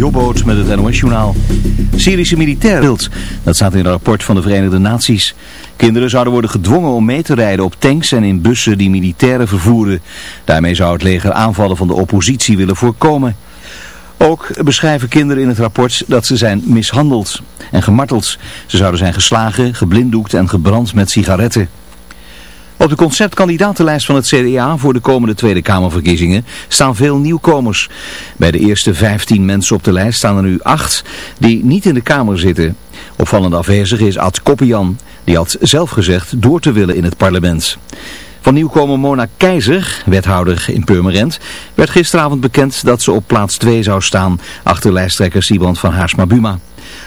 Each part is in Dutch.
Jobboot met het NOS-journaal. Syrische militair wilt. Dat staat in een rapport van de Verenigde Naties. Kinderen zouden worden gedwongen om mee te rijden op tanks en in bussen die militairen vervoeren. Daarmee zou het leger aanvallen van de oppositie willen voorkomen. Ook beschrijven kinderen in het rapport dat ze zijn mishandeld en gemarteld. Ze zouden zijn geslagen, geblinddoekt en gebrand met sigaretten. Op de conceptkandidatenlijst van het CDA voor de komende Tweede Kamerverkiezingen staan veel nieuwkomers. Bij de eerste 15 mensen op de lijst staan er nu 8 die niet in de Kamer zitten. Opvallend afwezig is Ad Koppian. Die had zelf gezegd door te willen in het parlement. Van nieuwkomer Mona Keizer, wethouder in Purmerend, werd gisteravond bekend dat ze op plaats 2 zou staan achter lijsttrekker Siebrand van Haarsma-Buma.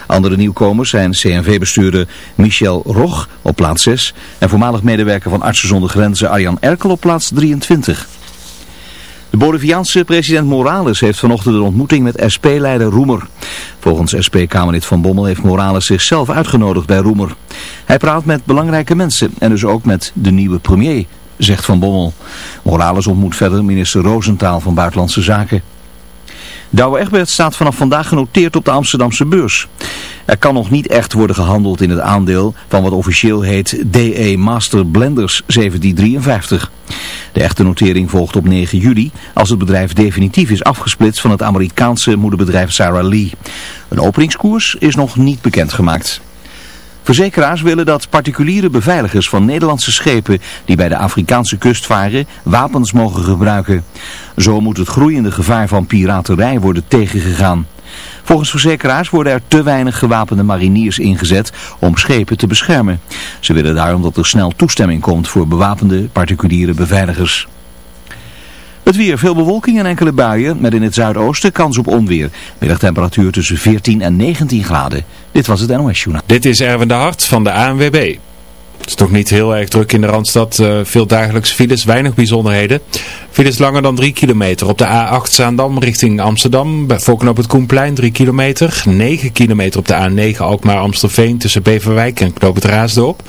Andere nieuwkomers zijn CNV-bestuurder Michel Roch op plaats 6 en voormalig medewerker van Artsen zonder Grenzen Arjan Erkel op plaats 23. De Boliviaanse president Morales heeft vanochtend een ontmoeting met SP-leider Roemer. Volgens SP-Kamerlid Van Bommel heeft Morales zichzelf uitgenodigd bij Roemer. Hij praat met belangrijke mensen en dus ook met de nieuwe premier, zegt Van Bommel. Morales ontmoet verder minister Roosentaal van Buitenlandse Zaken. Douwe Egbert staat vanaf vandaag genoteerd op de Amsterdamse beurs. Er kan nog niet echt worden gehandeld in het aandeel van wat officieel heet DE Master Blenders 1753. De echte notering volgt op 9 juli als het bedrijf definitief is afgesplitst van het Amerikaanse moederbedrijf Sarah Lee. Een openingskoers is nog niet bekendgemaakt. Verzekeraars willen dat particuliere beveiligers van Nederlandse schepen die bij de Afrikaanse kust varen wapens mogen gebruiken. Zo moet het groeiende gevaar van piraterij worden tegengegaan. Volgens verzekeraars worden er te weinig gewapende mariniers ingezet om schepen te beschermen. Ze willen daarom dat er snel toestemming komt voor bewapende particuliere beveiligers. Het weer, veel bewolking en enkele buien, met in het zuidoosten kans op onweer. Middagtemperatuur tussen 14 en 19 graden. Dit was het NOS Journaal. Dit is Erwin de Hart van de ANWB. Het is toch niet heel erg druk in de Randstad. Uh, veel dagelijkse files, weinig bijzonderheden. Files langer dan 3 kilometer. Op de A8 Zaandam richting Amsterdam. Voor knoop het Koenplein 3 kilometer. 9 kilometer op de A9 Alkmaar Amstelveen tussen Beverwijk en knoop het Raasdorp.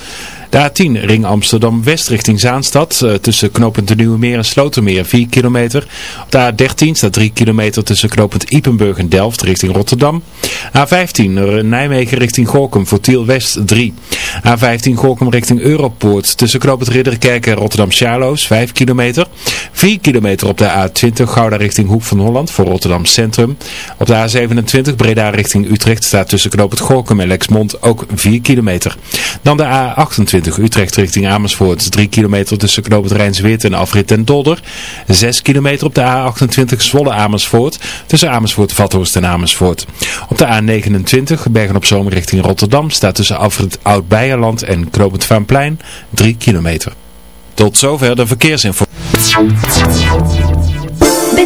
De A10 ring Amsterdam-West richting Zaanstad. Uh, tussen knooppunt de Nieuwe Meer en Slotermeer 4 kilometer. Op de A13 staat 3 kilometer tussen knooppunt Ipenburg en Delft richting Rotterdam. A15 Nijmegen richting Gorkum voor Tiel West 3. A15 Gorkum richting Europoort tussen knooppunt Ridderkerk en Rotterdam-Charloes 5 kilometer. 4 kilometer op de A20 Gouda richting Hoek van Holland voor Rotterdam Centrum. Op de A27 Breda richting Utrecht staat tussen knooppunt Gorkum en Lexmond ook 4 kilometer. Dan de A28 Utrecht richting Amersfoort. 3 kilometer tussen knooppunt Rijnsweert en Afrit en Dolder. 6 kilometer op de A28 Zwolle Amersfoort. Tussen Amersfoort, Vathorst en Amersfoort. Op de A29 Bergen op Zomer richting Rotterdam staat tussen Afrit Oud-Beierland en knooppunt Vaanplein 3 kilometer. Tot zover de verkeersinformatie.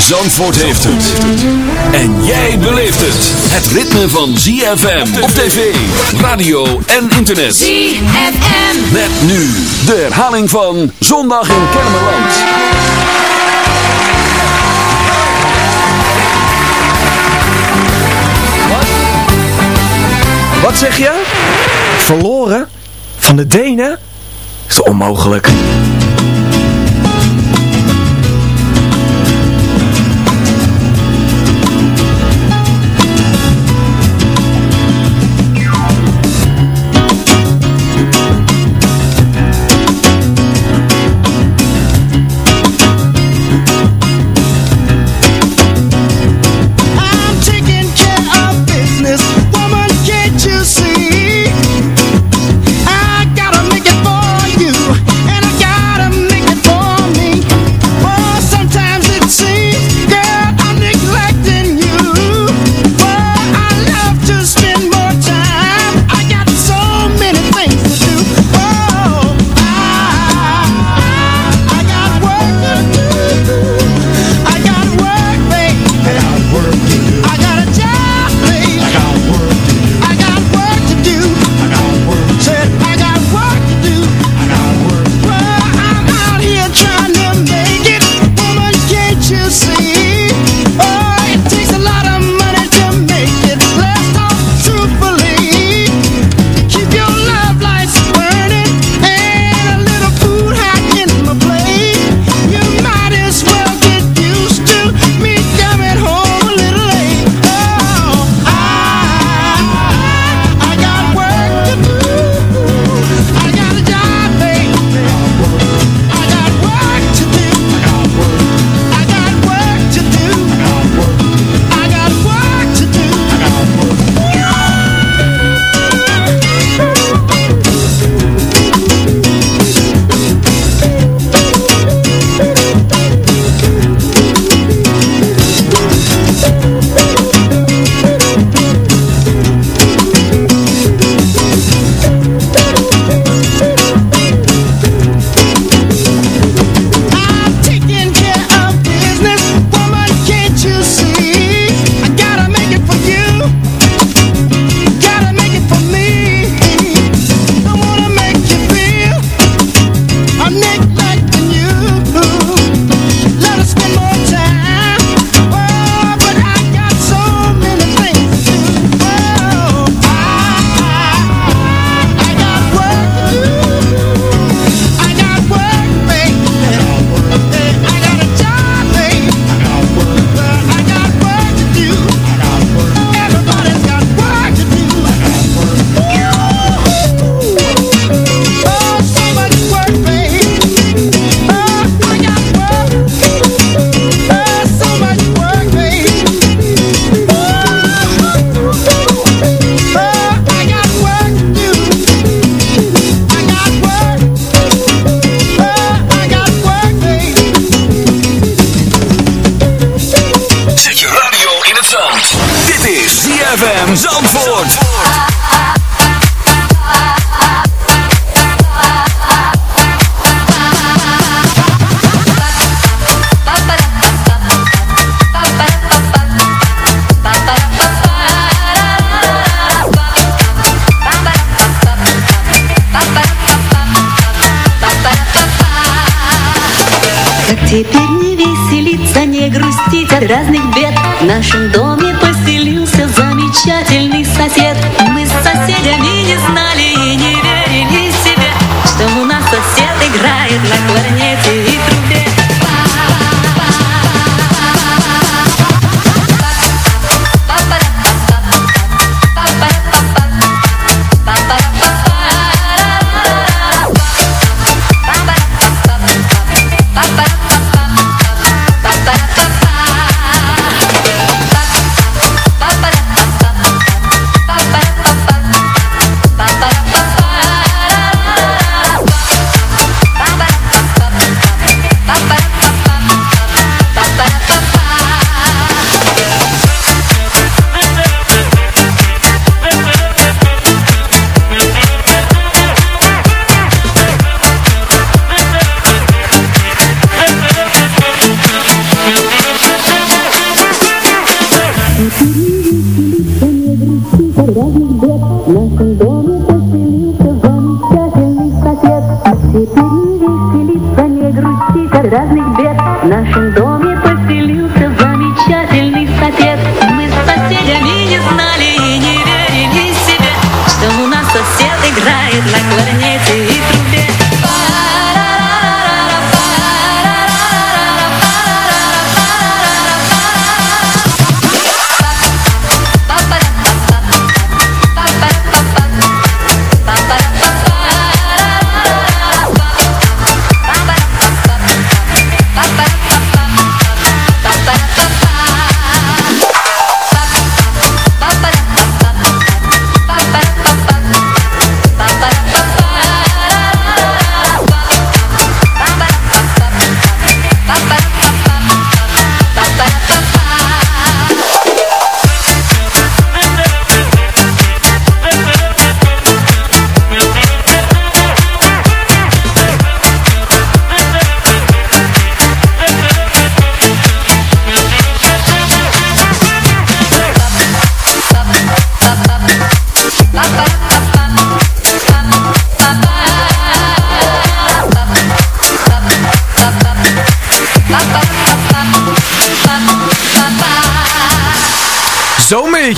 Zandvoort heeft het. En jij beleeft het. Het ritme van ZFM op tv, radio en internet. ZFM. Met nu de herhaling van Zondag in Kermeland. Wat? Wat zeg je? Verloren? Van de Denen? Is onmogelijk.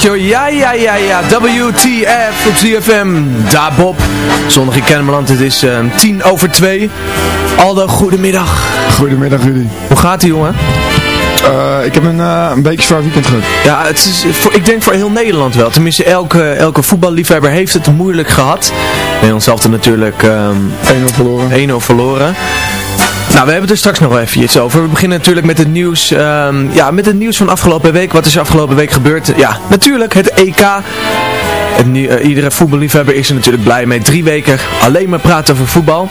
Hoor. Ja, ja, ja, ja. WTF op CFM. Daar Bob. Zondag in Kennemerland. Het is ehm, tien over twee. Aldo, goedemiddag. Goedemiddag jullie. Hoe gaat ie jongen? Eh, ik heb een, eh, een beetje zwaar weekend gehad. Ja, het is voor, ik denk voor heel Nederland wel. Tenminste, elke, elke voetballiefhebber heeft het moeilijk gehad. Nederland zelf natuurlijk ehm 1-0 verloren. 1-0 verloren. Nou, we hebben het er straks nog wel even iets over. We beginnen natuurlijk met het nieuws, ehm, ja, met het nieuws van afgelopen week. Wat is er afgelopen week gebeurd? Ja, natuurlijk het EK. Eh, iedere voetballiefhebber is er natuurlijk blij mee. Drie weken alleen maar praten over voetbal.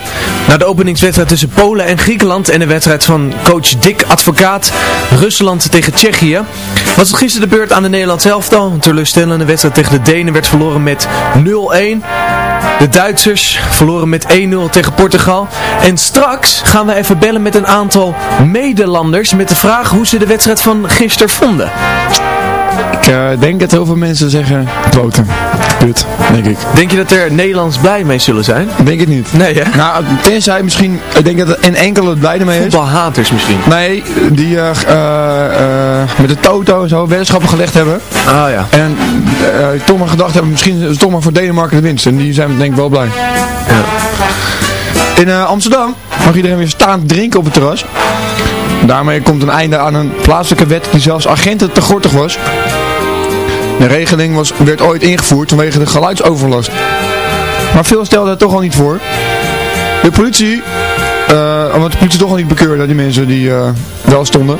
Na de openingswedstrijd tussen Polen en Griekenland en de wedstrijd van coach Dick Advocaat. Rusland tegen Tsjechië. Was het gisteren de beurt aan de Nederlands elftal. Een teleurstellende wedstrijd tegen de Denen werd verloren met 0-1. De Duitsers verloren met 1-0 tegen Portugal. En straks gaan we even bellen met een aantal Nederlanders met de vraag hoe ze de wedstrijd van gisteren vonden. Ik denk dat heel veel mensen zeggen kloten. Kut, denk ik. Denk je dat er Nederlands blij mee zullen zijn? Denk het niet. Nee hè? Nou, tenzij misschien, ik denk dat er een enkele het blij ermee is. Voetbalhaters misschien. Nee, die eh, eh, eh, met de Toto en zo weddenschappen gelegd hebben. Ah ja. En toch maar gedacht hebben, misschien is het toch maar voor Denemarken de winst. En die zijn denk ik wel blij. In eh, Amsterdam mag iedereen weer staand drinken op het terras. Daarmee komt een einde aan een plaatselijke wet die zelfs agenten te gortig was. De regeling was, werd ooit ingevoerd vanwege de geluidsoverlast. Maar veel stelde er toch al niet voor. De politie, eh, omdat de politie toch al niet bekeurde, die mensen die eh, wel stonden.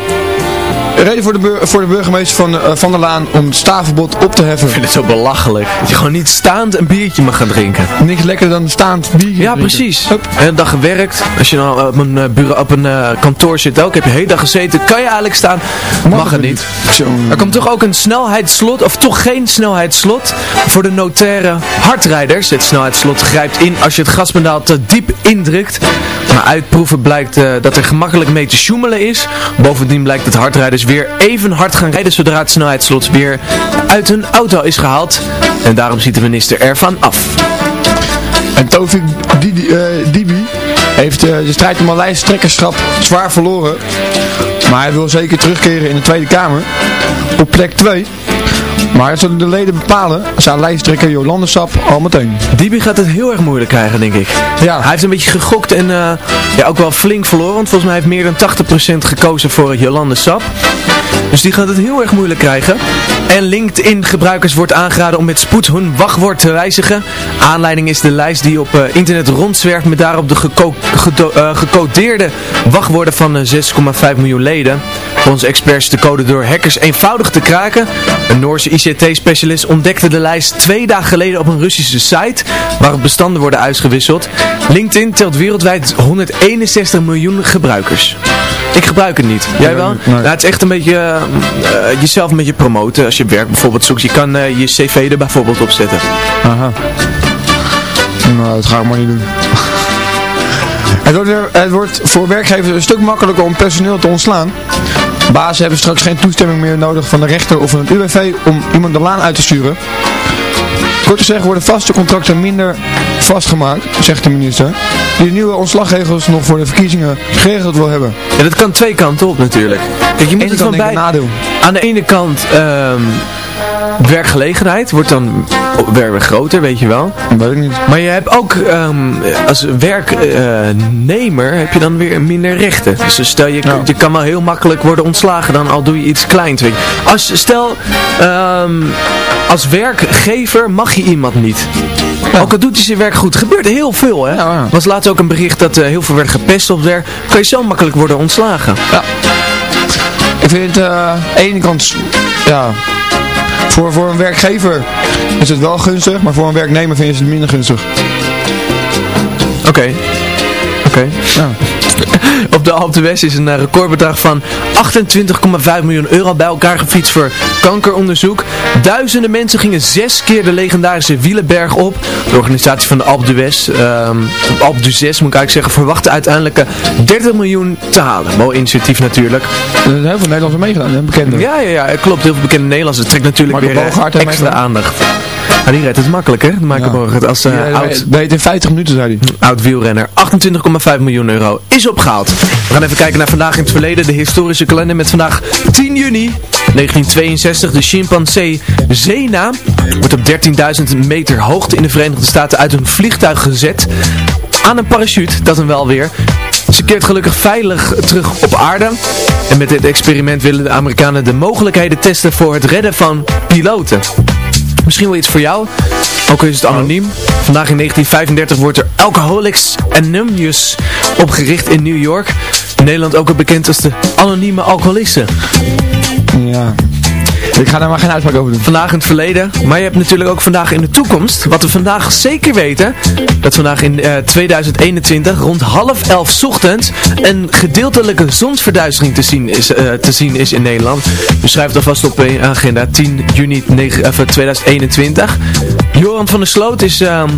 Reden voor de, bur- voor de burgemeester van, eh, van der Laan om het staafverbod op te heffen. Ik vind het zo belachelijk. Dat je gewoon niet staand een biertje mag gaan drinken. Niks lekkerder dan staand biertje Ja, drinken. precies. En een dag gewerkt. Als je dan op een, eh, bureau, op een eh, kantoor zit ook, heb je de hele dag gezeten. Kan je eigenlijk staan? Mag, het niet. Er komt toch ook een snelheidsslot, of toch geen snelheidsslot, voor de notaire hardrijders. Het snelheidsslot grijpt in als je het gaspedaal te diep indrukt. Maar uitproeven blijkt eh, dat er gemakkelijk mee te sjoemelen is. Bovendien blijkt dat hardrijders weer even hard gaan rijden zodra het snelheidsslot weer uit hun auto is gehaald. En daarom ziet de minister ervan af. En Tovik Didi, eh, Dibi heeft eh, de strijd om lijsttrekkerschap zwaar verloren. Maar hij wil zeker terugkeren in de Tweede Kamer. Op plek 2. Maar zullen de leden bepalen, zei lijsttrekker Jolande Sap al meteen. Dibi gaat het heel erg moeilijk krijgen, denk ik. Ja. Hij heeft een beetje gegokt en eh, ja, ook wel flink verloren. Want volgens mij heeft meer dan 80% gekozen voor Jolande Sap. Dus die gaat het heel erg moeilijk krijgen. En LinkedIn gebruikers wordt aangeraden om met spoed hun wachtwoord te wijzigen. Aanleiding is de lijst die op eh, internet rondzwerft met daarop de gedo- eh, gecodeerde wachtwoorden van eh, 6,5 miljoen leden. Volgens experts de code door hackers eenvoudig te kraken. Een Noorse ICT-specialist ontdekte de lijst twee dagen geleden op een Russische site waarop bestanden worden uitgewisseld. LinkedIn telt wereldwijd 161 miljoen gebruikers. Ik gebruik het niet. Jij wel? nee. Nou, het is echt een beetje eh, eh, jezelf een beetje promoten. Als je werk bijvoorbeeld zoekt, je kan eh, je cv er bijvoorbeeld op zetten. Aha. Nou, dat ga ik maar niet doen. Het wordt, het wordt voor werkgevers een stuk makkelijker om personeel te ontslaan. Bazen hebben straks geen toestemming meer nodig van de rechter of van het UWV om iemand de laan uit te sturen. Kort gezegd worden vaste contracten minder vastgemaakt, zegt de minister, die de nieuwe ontslagregels nog voor de verkiezingen geregeld wil hebben. Ja, dat kan twee kanten op natuurlijk. Kijk, je moet het van nadeel. Aan de ene kant, ehm, werkgelegenheid wordt dan weer groter, weet je wel. Weet ik niet. Maar je hebt ook, ehm, als werknemer, heb je dan weer minder rechten. Dus stel, je, Ja. je kan wel heel makkelijk worden ontslagen, dan al doe je iets kleins. Weet je. Als, stel, ehm, als werkgever mag je iemand niet. Ook al doet hij zijn werk goed. gebeurt heel veel, hè. Ja, ja. was laatst ook een bericht dat eh, heel veel werd gepest op werk. Kan je zo makkelijk worden ontslagen. Ik vind het eh, aan de ene kant, ja, voor, voor een werkgever is het wel gunstig, maar voor een werknemer vind je het minder gunstig. Oké. Oké. Ja. Op de Alpe d'Huez is een eh, recordbedrag van 28,5 miljoen euro bij elkaar gefietst voor kankeronderzoek. Duizenden mensen gingen zes keer de legendarische Wielenberg op. De organisatie van de Alpe d'Huez, ehm Alpe d'Huez moet ik eigenlijk zeggen, verwachtte uiteindelijk eh, 30 miljoen te halen. Mooi initiatief natuurlijk. Er zijn heel veel Nederlanders meegedaan, bekende. Ja, ja, ja, klopt. Heel veel bekende Nederlanders. Het trekt natuurlijk Marco weer eh, extra aandacht. Ja, die redt het makkelijk, hè? Marco Ja. Bogaert als Ja, oud... weet in 50 minuten, zei hij. Oud wielrenner. 28,5 miljoen euro is opgehaald. We gaan even kijken naar vandaag in het verleden. De historische kalender met vandaag 10 juni 1962, de chimpansee Zena wordt op 13.000 meter hoogte in de Verenigde Staten uit een vliegtuig gezet aan een parachute, dat hem wel weer. Ze keert gelukkig veilig terug op aarde. En met dit experiment willen de Amerikanen de mogelijkheden testen voor het redden van piloten. Misschien wel iets voor jou, ook al is het anoniem. Vandaag in 1935 wordt er Alcoholics Anonymous opgericht in New York. In Nederland ook wel bekend als de anonieme alcoholisten. Ja. Ik ga daar maar geen uitspraak over doen. Vandaag in het verleden, maar je hebt natuurlijk ook vandaag in de toekomst. Wat we vandaag zeker weten, dat vandaag in eh, 2021 rond half elf ochtends een gedeeltelijke zonsverduistering te zien is, eh, te zien is in Nederland. Schrijf het alvast op je agenda 10 juni 9, eh, 2021. Joran van der Sloot is ehm,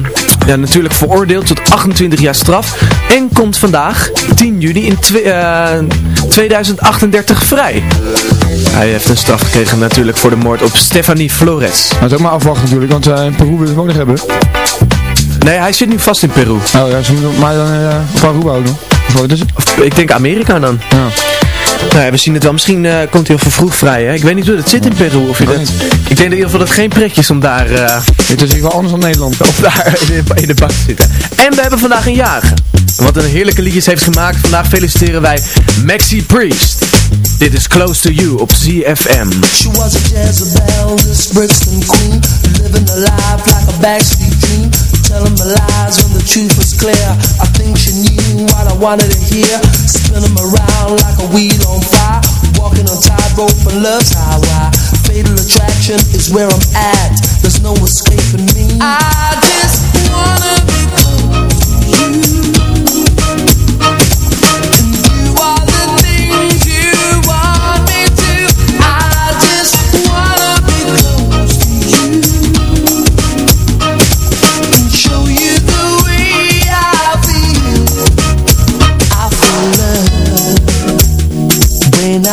ja, natuurlijk veroordeeld tot 28 jaar straf en komt vandaag 10 juni in twe- eh, 2038 vrij. Hij heeft een straf gekregen natuurlijk voor de moord op Stephanie Flores. Dat is ook maar afwachten natuurlijk, want uh, in Peru willen ze hem ook nog hebben. Nee, hij zit nu vast in Peru. Oh ja, ze moeten maar dan uh, Peru ook nog. Het? Ik denk Amerika dan. Ja. Nou ja, we zien het wel. Misschien eh, komt hij al vroeg vrij. Hè? Ik weet niet hoe dat zit in Peru. Of je dat... Ik denk in ieder geval dat het geen pretje is om daar, eh, Het is in ieder geval anders dan Nederland. of daar in, de, in de bank te zitten. En we hebben vandaag een jager. Wat een heerlijke liedjes heeft gemaakt. Vandaag feliciteren wij Maxi Priest. Dit is Close to You op ZFM. She was a Jezebel, this Brixton queen Living a life like a backstreet dream. Telling me lies when the truth was clear. I think she knew what I wanted to hear. Spin 'em around like a wheel on fire. Walking on tightrope and love's highway. Fatal attraction is where I'm at. There's no escaping me. I just wanna be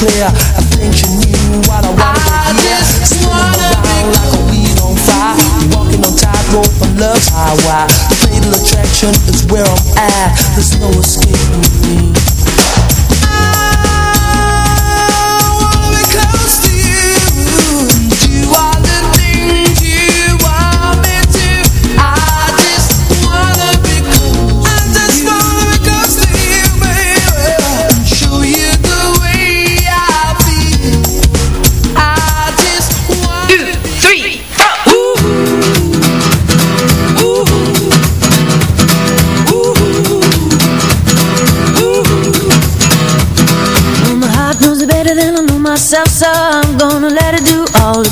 clear. I think she knew what I wanted to hear Spinning around like a wheel on fire. Walking on tightrope on love's highway Fatal attraction is where I'm at. There's no escaping me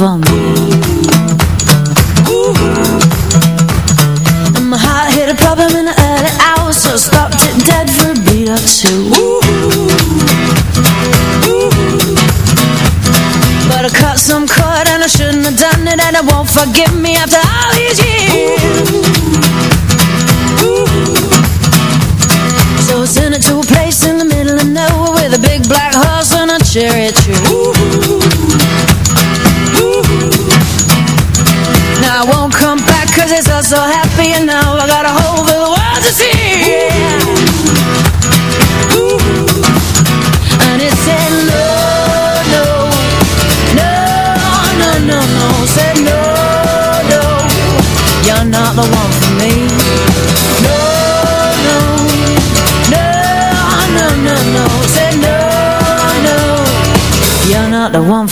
my heart hit a problem in the early hours, so I stopped it dead for a beat. But I cut some cord and I shouldn't have done it, and it won't forgive me after all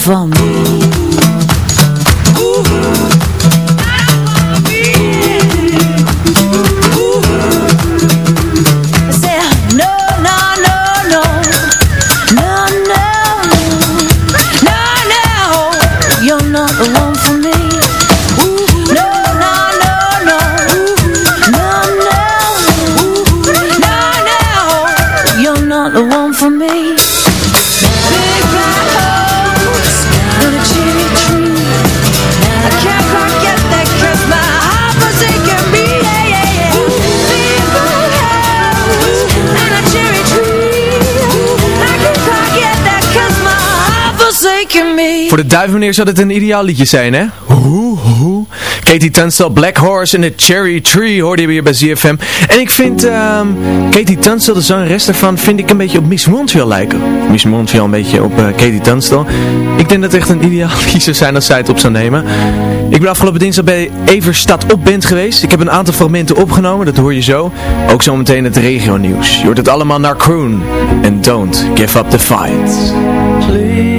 van Voor de duiven meneer zou dit een ideaal liedje zijn, hè? Hoe, hoe. Katie Tunstall, Black Horse en The Cherry Tree hoorde je weer bij ZFM. En ik vind ehm, Katie Tunstall, de zangeres daarvan, vind ik een beetje op Miss Montreal lijken. Miss Montreal een beetje op eh, Katie Tunstall. Ik denk dat het echt een ideaal liedje zou zijn als zij het op zou nemen. Ik ben afgelopen dinsdag bij Everstad op band geweest. Ik heb een aantal fragmenten opgenomen, dat hoor je zo. Ook zometeen het regio nieuws. Je hoort het allemaal naar Kroon. En don't give up the fight. Please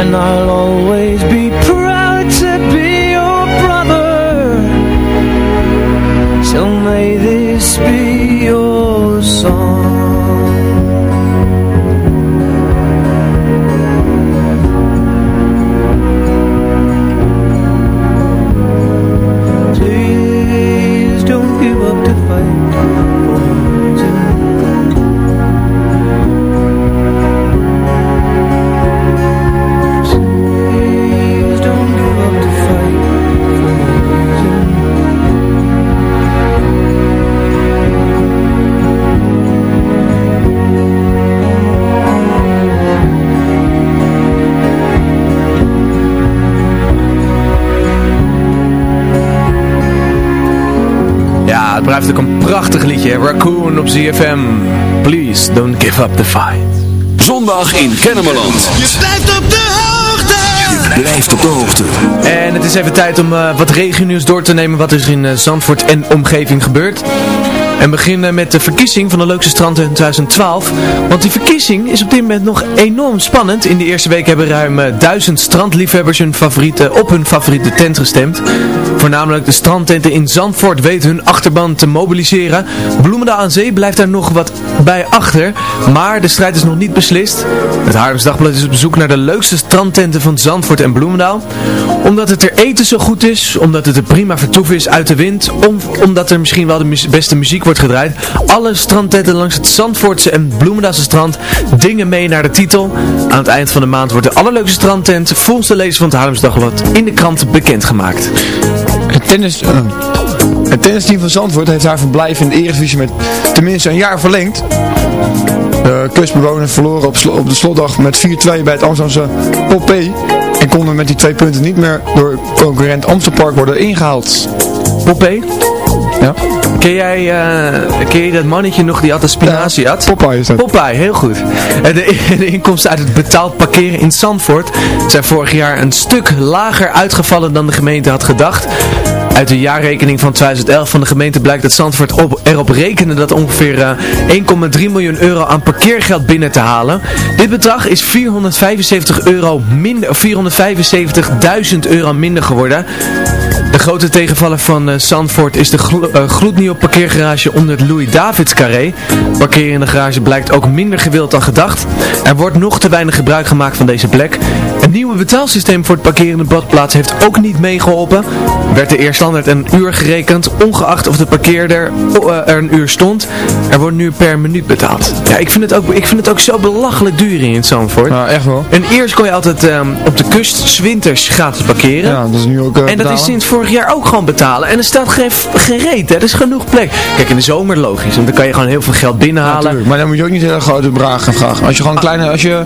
and I'll always be proud to be your brother. So may this be blijft ook een prachtig liedje. Raccoon op ZFM. Please don't give up the fight. Zondag in Kennemerland. Je blijft op de hoogte. Blijft op de hoogte. En het is even tijd om eh, wat regionieuws door te nemen wat er in eh, Zandvoort en omgeving gebeurt. En beginnen met de verkiezing van de leukste strand in 2012. Want die verkiezing is op dit moment nog enorm spannend. In de eerste week hebben ruim eh, duizend strandliefhebbers hun favoriete, op hun favoriete tent gestemd. Voornamelijk de strandtenten in Zandvoort weten hun achterban te mobiliseren. Bloemendaal aan Zee blijft daar nog wat bij achter. Maar de strijd is nog niet beslist. Het Haarlems Dagblad is op zoek naar de leukste strandtenten van Zandvoort en Bloemendaal. Omdat het er eten zo goed is, omdat het een prima vertoef is uit de wind, om, omdat er misschien wel de beste muziek wordt gedraaid. Alle strandtenten langs het Zandvoortse en Bloemendaalse strand dingen mee naar de titel. Aan het eind van de maand wordt de allerleukste strandtent volgens de lezers van het Haarlems Dagblad in de krant bekendgemaakt. Het, tennis, eh, het tennisteam van Zandvoort heeft haar verblijf in de Eredivisie met tenminste een jaar verlengd. De kustbewoners verloren op, op de slotdag met 4-2 bij het Amsterdamse Poppé. En konden met die twee punten niet meer door concurrent Amstelpark worden ingehaald. Poppé? Ja. Ken jij, eh, ken je dat mannetje nog die altijd spinazie had? Popeye is dat. Popeye, heel goed. En de, de inkomsten uit het betaald parkeren in Zandvoort zijn vorig jaar een stuk lager uitgevallen dan de gemeente had gedacht. Uit de jaarrekening van 2011 van de gemeente blijkt dat Zandvoort op, erop rekende dat ongeveer eh, 1,3 miljoen euro aan parkeergeld binnen te halen. Dit bedrag is 475 euro minder, of 475.000 euro minder geworden. De grote tegenvaller van eh, Zandvoort is de glo- eh, gloednieuwe parkeergarage onder het Louis Davids carré. Parkeren in de garage blijkt ook minder gewild dan gedacht. Er wordt nog te weinig gebruik gemaakt van deze plek. Een nieuwe betaalsysteem voor het parkeren in de badplaats heeft ook niet meegeholpen. Werd er eerst standaard een uur gerekend, ongeacht of de parkeerder eh, er een uur stond. Er wordt nu per minuut betaald. Ja, ik vind het ook, ik vind het ook zo belachelijk duur in Zandvoort. Ja, echt wel. En eerst kon je altijd ehm, op de kust, 's winters, gratis parkeren. Ja, dat is nu ook En dat is sinds vorig jaar ook gewoon betalen. En er staat geen, geen reet, hè. Er is genoeg plek. Kijk, in de zomer logisch, want dan kan je gewoon heel veel geld binnenhalen. Maar dan moet je ook niet hele grote bedragen vragen. Als je gewoon een kleine, als je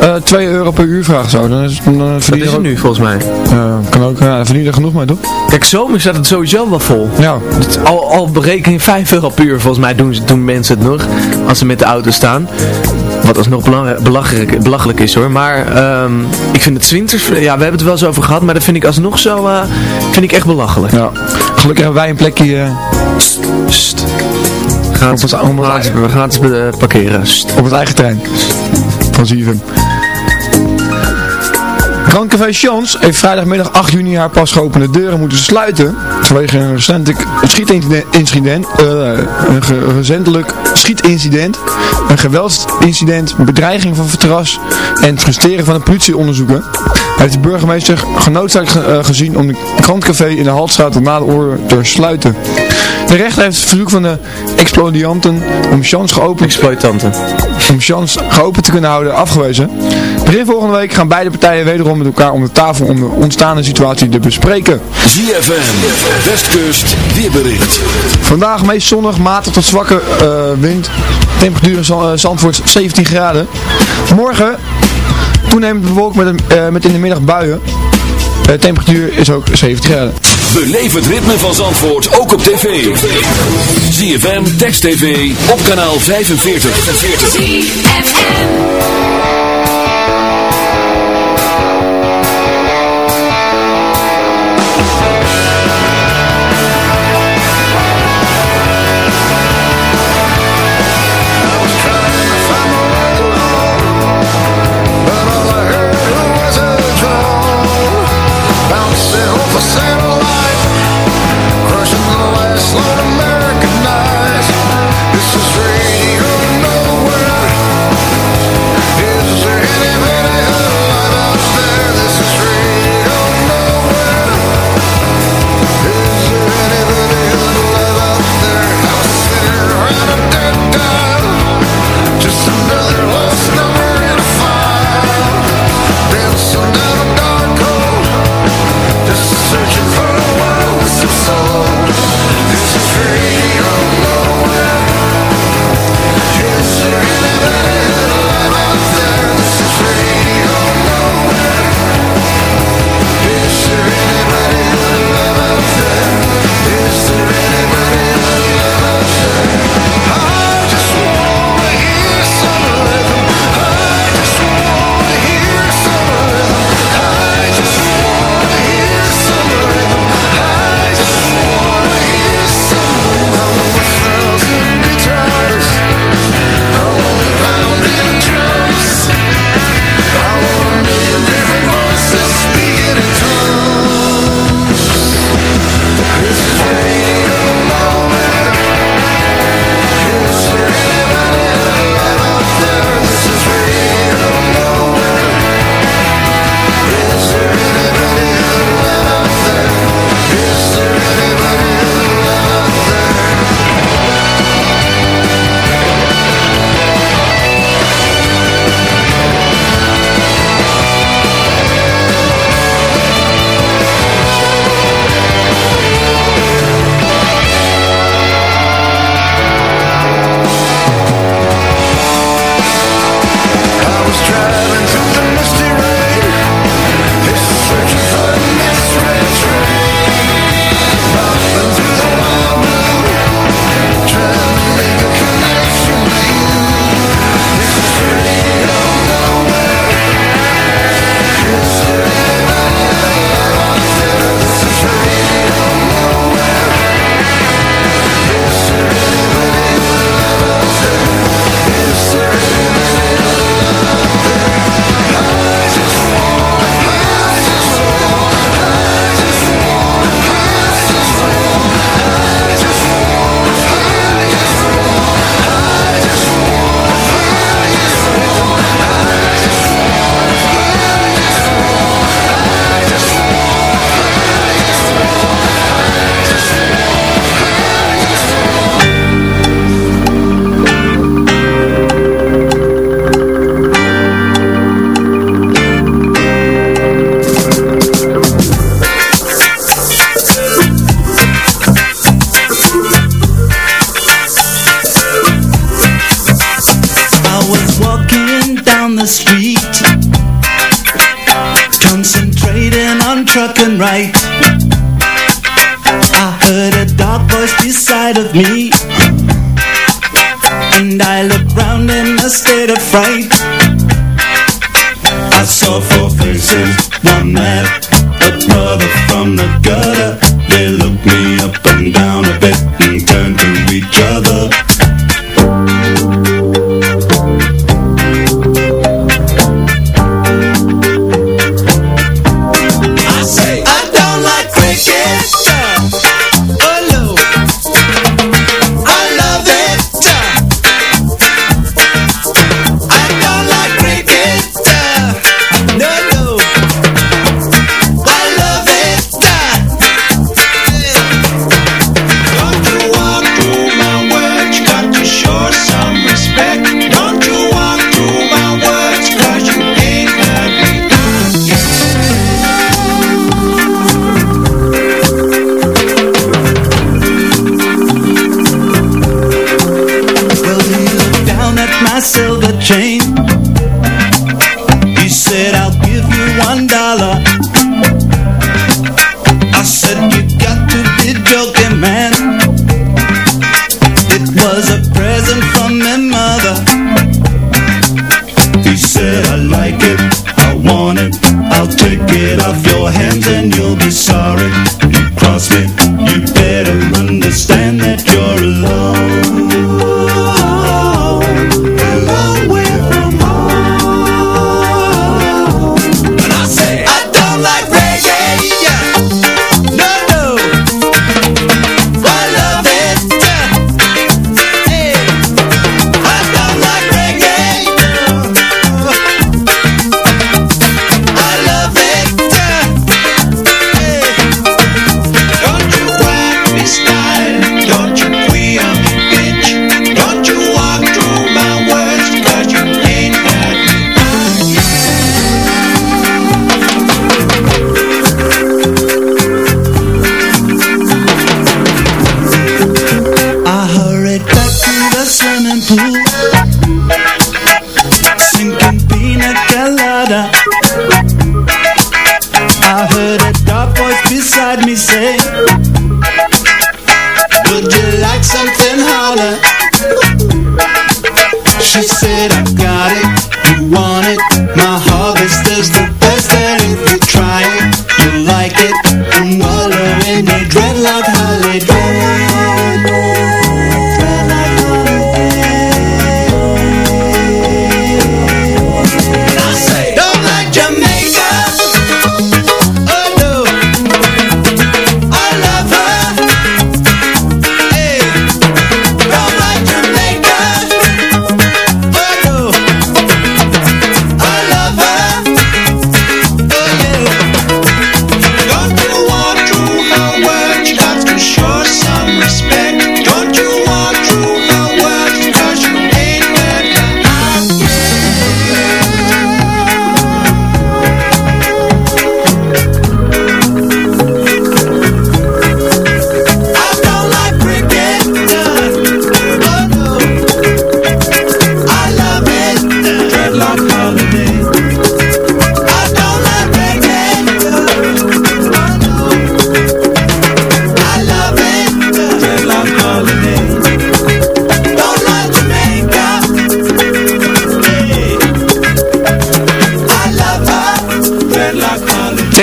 eh 2 euro per uur vraagt zo, dan, is, dan dat verdien je is er het nu, volgens mij. eh, kan ook, ja, dan verdien je er genoeg mee toch? Kijk, zomer staat het sowieso wel vol. Ja. Het- Al, al bereken je 5 euro per uur, volgens mij doen, ze- doen mensen het nog. Als ze met de auto staan. Wat alsnog belachelijk, belachelijk is hoor. Maar ehm, ik vind het 's winters, ja, we hebben het wel eens over gehad. Maar dat vind ik alsnog zo, eh, vind ik echt belachelijk. Ja. Gelukkig hebben wij een plekje eh, Sst. Gratis, Op het- gratis, gratis eh, parkeren. Op het eigen terrein van ZFM. Grand Café Chans heeft vrijdagmiddag 8 juni haar pas geopende deuren moeten sluiten vanwege een recent schietincident, incident, eh, een recentelijk schietincident, een geweldsincident, bedreiging van vertras en het frustreren van de politieonderzoeken. Heeft de burgemeester genoodzaakt ge- eh, gezien om de Grand Café in de Haltstraat de oor te sluiten. De rechter heeft het verzoek van de explodianten om Chans geopend Exploitanten. Om Chans geopend te kunnen houden afgewezen. Begin volgende week gaan beide partijen wederom met elkaar om de tafel om de ontstaande situatie te bespreken. ZFM, Westkust, weerbericht. Vandaag meest zonnig, matig tot zwakke eh, wind. Temperatuur in eh, Zandvoort 17 graden. Morgen toenemend bewolkt met, een, eh, met in de middag buien. De temperatuur is ook 70 graden. Beleef het ritme van Zandvoort ook op tv. ZFM, Text TV, op kanaal 45. 45. your four faces. One at the brother from the gutter. They looked me up and down a bit And turned to each other.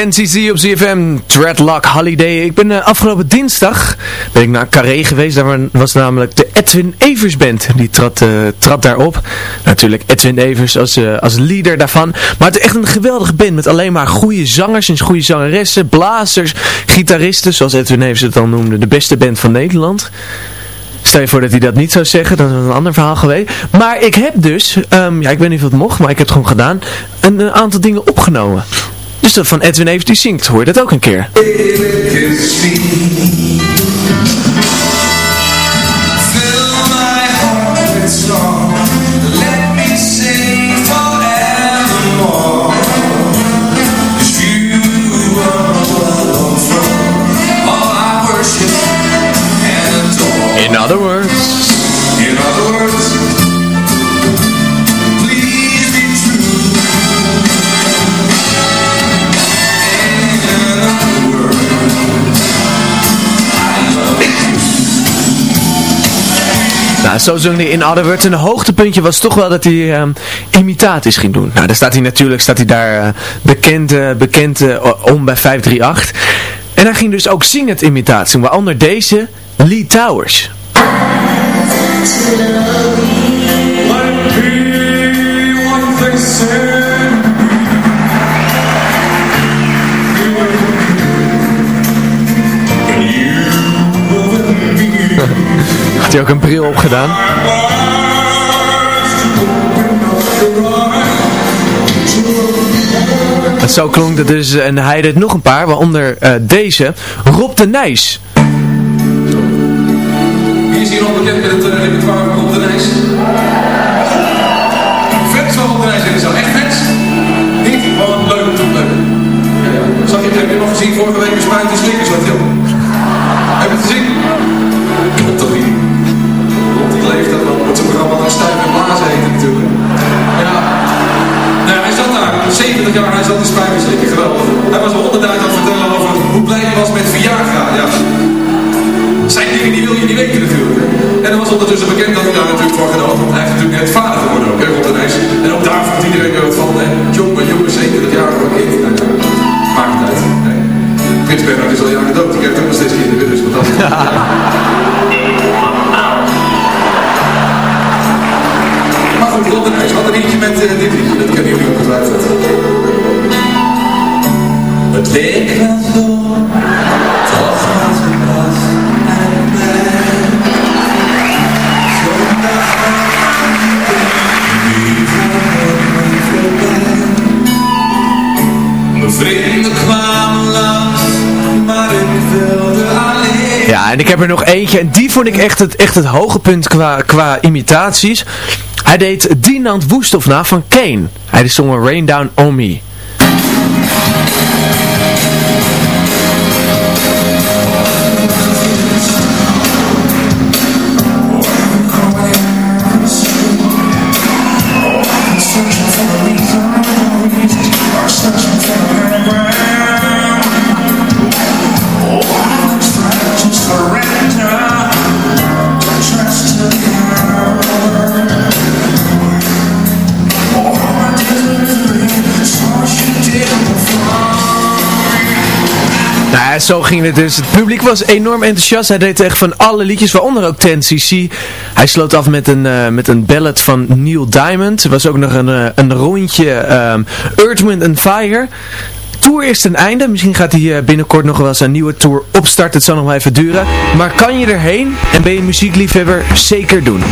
NCC op ZFM, Treadlock Holiday. Ik ben eh, afgelopen dinsdag ben ik naar Carré geweest. Daar was namelijk de Edwin Evers Band. Die trad, eh, trad daarop. Natuurlijk Edwin Evers als, eh, als leader daarvan. Maar het is echt een geweldige band met alleen maar goede zangers en goede zangeressen, blazers, gitaristen. Zoals Edwin Evers het dan noemde, de beste band van Nederland. Stel je voor dat hij dat niet zou zeggen, dat is een ander verhaal geweest. Maar ik heb dus, ehm, ja ik weet niet of het mocht, maar ik heb het gewoon gedaan, een aantal dingen opgenomen. Dus dat van Edwin Evers die zingt, hoor je dat ook een keer. Zo zong hij in Other Words. En een hoogtepuntje was toch wel dat hij ehm, imitaties ging doen. Nou, daar staat hij natuurlijk staat hij daar eh, bekend, eh, eh, om bij 538. En hij ging dus ook zingen het imitatie, waaronder deze Lee Towers. Hij ook een bril opgedaan? En zo klonk het dus, en hij deed nog een paar, waaronder eh, deze, Rob de Nijs. Wie is hier al bekend met het uh, repertoire Rob de Nijs? Fans van Rob de Nijs zo echt fans? Niet? Gewoon leuk leuk. Ja, ja. Zag je, heb je nog gezien vorige week en ik heb er nog eentje, en die vond ik echt het, echt het hoogtepunt qua, qua imitaties. Hij deed Dinant Woesthof na van Kane. Hij zong Rain Down On. Zo ging het dus. Het publiek was enorm enthousiast. Hij deed echt van alle liedjes, waaronder ook 10cc. Hij sloot af met een, eh, met een ballad van Neil Diamond. Er was ook nog een, eh, een rondje um, Earth, Fire. Tour is ten einde. Misschien gaat hij eh, binnenkort nog wel eens een nieuwe tour opstarten. Het zal nog wel even duren. Maar kan je erheen en ben je muziekliefhebber? Zeker doen.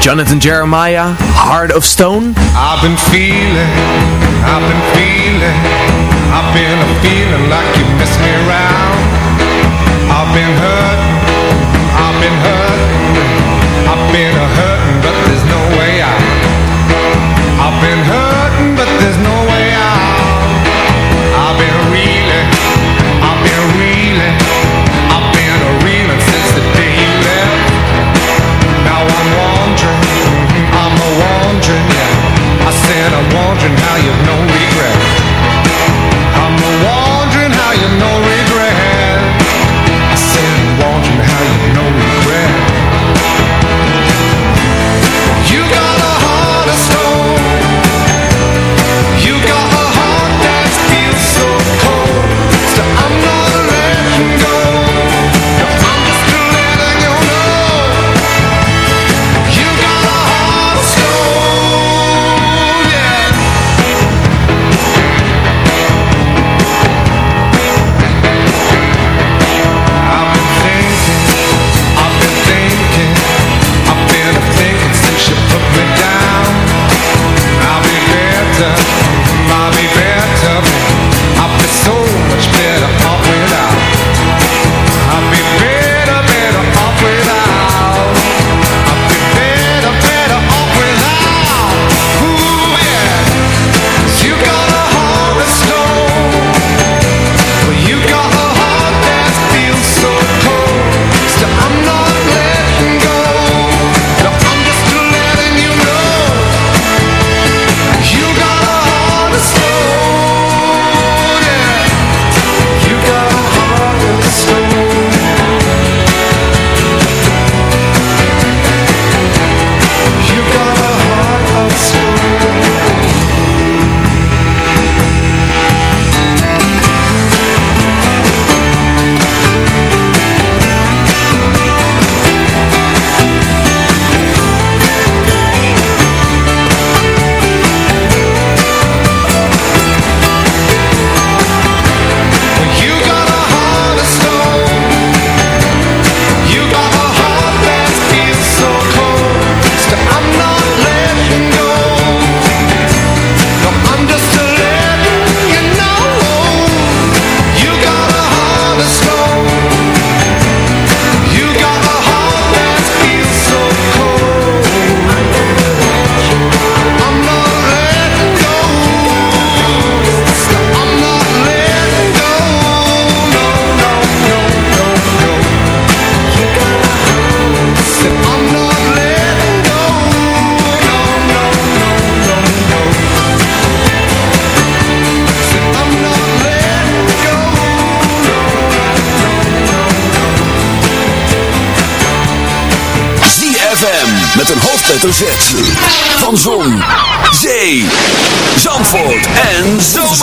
Jonathan Jeremiah, Heart of Stone. I've been feeling, I've been feeling, I've been feeling like you me around. I've been hurt, I've been hurt, I've been a hurting, George and how you've known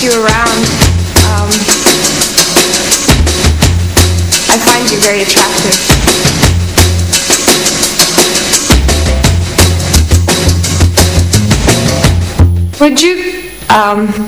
I've you around. Um, I find you very attractive. Would you, um...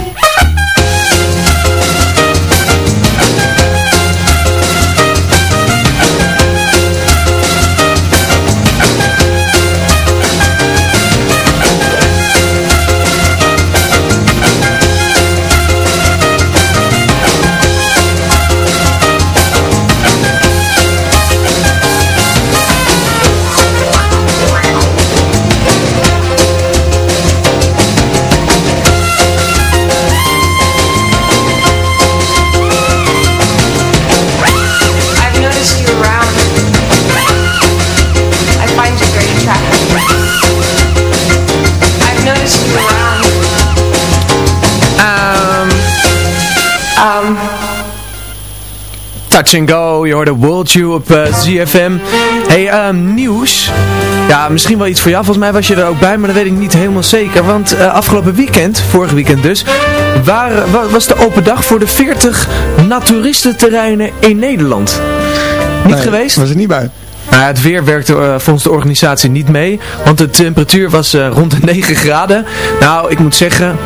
Touch and Go, je hoorde World You op eh, ZFM. Hey, ehm, nieuws. Ja, misschien wel iets voor jou. Volgens mij was je er ook bij, maar dat weet ik niet helemaal zeker. Want eh, afgelopen weekend, vorig weekend dus, waren, wa- was de open dag voor de 40 naturistenterreinen in Nederland. Niet Nee, geweest? was er niet bij. Nou, het weer werkte eh, volgens de organisatie niet mee, want de temperatuur was eh, rond de 9 graden. Nou, ik moet zeggen,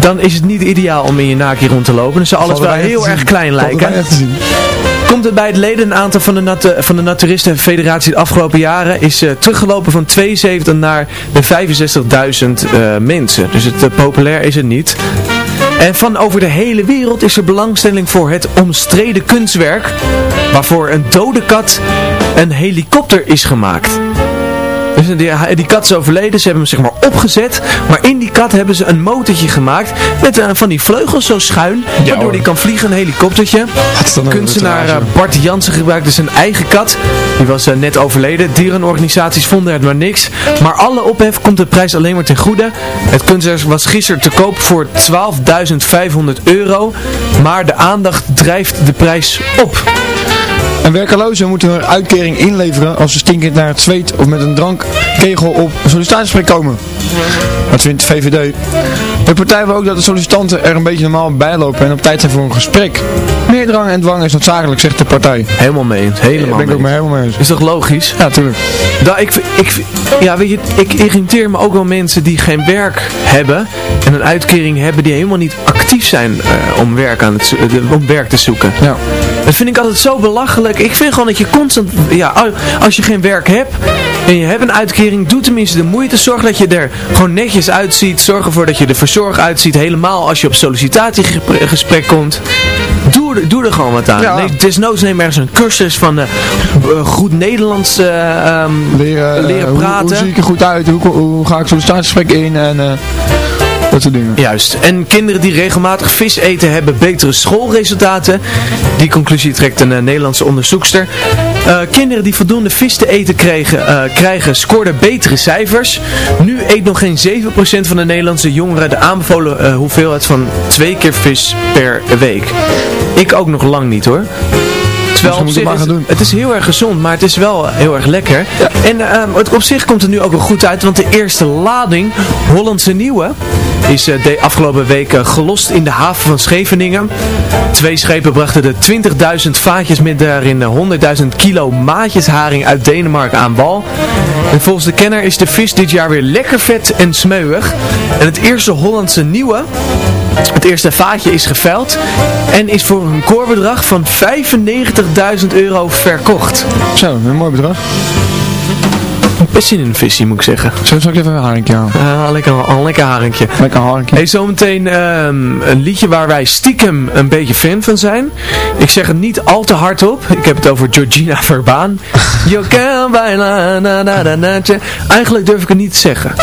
dan is het niet ideaal om in je naakje rond te lopen. Dan zou alles wel heel erg klein lijken. Komt het bij het ledenaantal van de, nat van de Naturistenfederatie de afgelopen jaren is eh, teruggelopen van 72 naar de 65.000 eh, mensen. Dus het eh, populair is het niet. En van over de hele wereld is er belangstelling voor het omstreden kunstwerk, waarvoor een dode kat een helikopter is gemaakt. Dus die, die kat is overleden, ze hebben hem zeg maar opgezet, maar in die kat hebben ze een motortje gemaakt met eh, van die vleugels zo schuin, waardoor die kan vliegen, een helikoptertje. dan een Kunstenaar eh. Bart Jansen gebruikte zijn eigen kat, die was eh, net overleden. Dierenorganisaties vonden het maar niks, maar alle ophef komt de prijs alleen maar ten goede. Het kunstwerk was gisteren te koop voor 12.500 euro, maar de aandacht drijft de prijs op. En werkelozen moeten een uitkering inleveren als ze stinkend naar het zweet of met een drankkegel op een sollicitatiegesprek komen. Dat vindt de VVD. De partij wil ook dat de sollicitanten er een beetje normaal bij lopen en op tijd zijn voor een gesprek. Meer drang en dwang is noodzakelijk, zegt de partij. Helemaal mee eens. Helemaal ben ik ook mee eens. helemaal mee eens. Is toch logisch? Ja, tuurlijk. Ik, ik, ja, weet je, ik irriteer me ook wel mensen die geen werk hebben en een uitkering hebben die helemaal niet actief zijn eh, om, werk aan het, om werk te zoeken. Ja. Dat vind ik altijd zo belachelijk. Ik vind gewoon dat je constant, ja, al- als je geen werk hebt en je hebt een uitkering, doe tenminste de moeite. Zorg dat je er gewoon netjes uitziet. Zorg ervoor dat je er verzorgd uitziet. Helemaal als je op sollicitatiegesprek komt. Doe, er- doe er gewoon wat aan. Ja. Nee, desnoods neem ergens een cursus van eh, eh, goed Nederlands ehm, Leren, praten. Hoe, zie ik er goed uit? Hoe, hoe ga ik zo'n staatsgesprek in? En dat soort dingen. Juist. En kinderen die regelmatig vis eten hebben betere schoolresultaten. Die conclusie trekt een Nederlandse onderzoekster. Kinderen die voldoende vis te eten kregen, eh, krijgen scoorden betere cijfers. Nu eet nog geen 7% van de Nederlandse jongeren de aanbevolen hoeveelheid van twee keer vis per week. Ik ook nog lang niet hoor. Terwijl op moeten we zich maar is, het is heel erg gezond, maar het is wel heel erg lekker. En ehm, het, op zich komt het nu ook wel goed uit, want de eerste lading Hollandse Nieuwe is eh, de afgelopen week gelost in de haven van Scheveningen. Twee schepen brachten de 20.000 vaatjes met daarin eh, 100.000 kilo maatjesharing uit Denemarken aan wal. En volgens de kenner is de vis dit jaar weer lekker vet en smeuig. En het eerste Hollandse Nieuwe het eerste vaatje is geveild en is voor een recordbedrag van 95.000 euro verkocht. Zo, een mooi bedrag. Best zin in een visje moet ik zeggen. Zo zal ik even een haringje halen. Ah, lekker, een lekker haringje. Lekker haringje. Hey, zometeen ehm, een liedje waar wij stiekem een beetje fan van zijn. Ik zeg het niet al te hardop. Ik heb het over Georgina Verbaan. Yo can baila, na, na, na. Eigenlijk durf ik het niet te zeggen.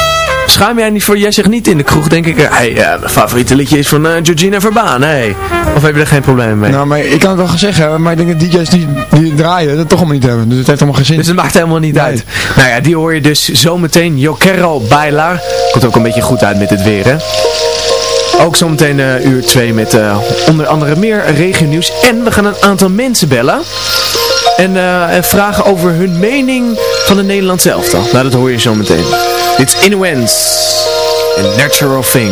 Schaam jij niet voor? Jij zegt niet in de kroeg, denk ik. Hé, hey, eh, mijn favoriete liedje is van eh, Georgina Verbaan. Hey. Of heb je er geen probleem mee? Nou, maar ik kan het wel gaan zeggen, maar ik denk dat DJ's die, die draaien, dat toch allemaal niet hebben. Dus het heeft allemaal geen zin. Dus het maakt helemaal niet uit. Nou ja, die hoor je dus zometeen. Yo quiero bailar. Komt ook een beetje goed uit met het weer, hè? Ook zometeen eh, uur 2 met eh, onder andere meer regionieuws. En we gaan een aantal mensen bellen. En, eh, en vragen over hun mening van de Nederlandse elftal. Nou, dat hoor je zometeen. Dit is Inwens. A Natural Thing.